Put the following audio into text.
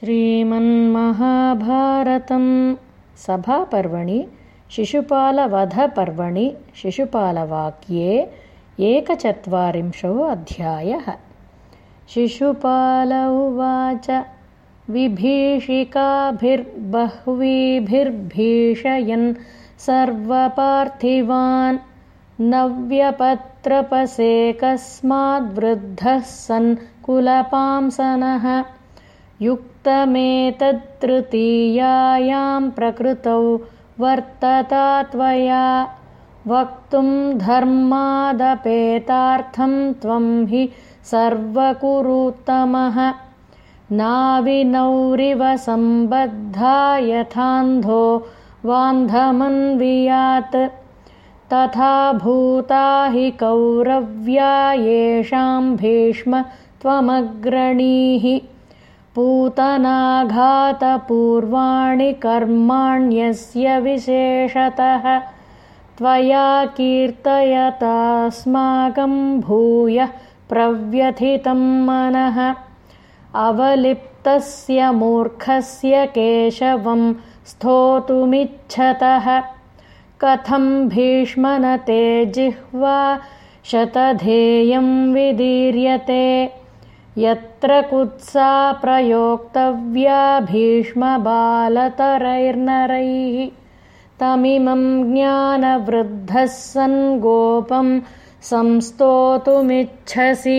श्रीमन्महाभारतं सभापर्वणि शिशुपालवधपर्वणि शिशुपालवाक्ये एकचत्वारिंशो अध्यायः। शिशुपाल उवाच विभीषिकाभिर्बह्वीभिर्भीषयन् सर्वपार्थिवान् नव्यपत्रपसे कस्माद्वृद्धः सन् कुलपांसनः युक्तमेतत्तृतीयायां प्रकृतौ वर्तता त्वया वक्तुं धर्मादपेतार्थं त्वं हि सर्वकुरुत्तमः। नाविनौरिव सम्बद्धा यथान्धो वान्धमन्वियात् तथा भूता हि कौरव्या येषां भीष्म त्वमग्रणीः पूतनाघातपूर्वाणि कर्माण्यस्य विशेषतः। त्वया कीर्तयतास्माकं भूयः प्रव्यथितं मनः। अवलिप्तस्य मूर्खस्य केशवं स्तोतुमिच्छतः कथं भीष्मनते जिह्वा शतधेयं विदीर्यते यत्र कुत्सा प्रयोक्तव्या भीष्मबालतरैर्नरैः तमिमं ज्ञानवृद्धः सन् गोपं संस्तोतुमिच्छसि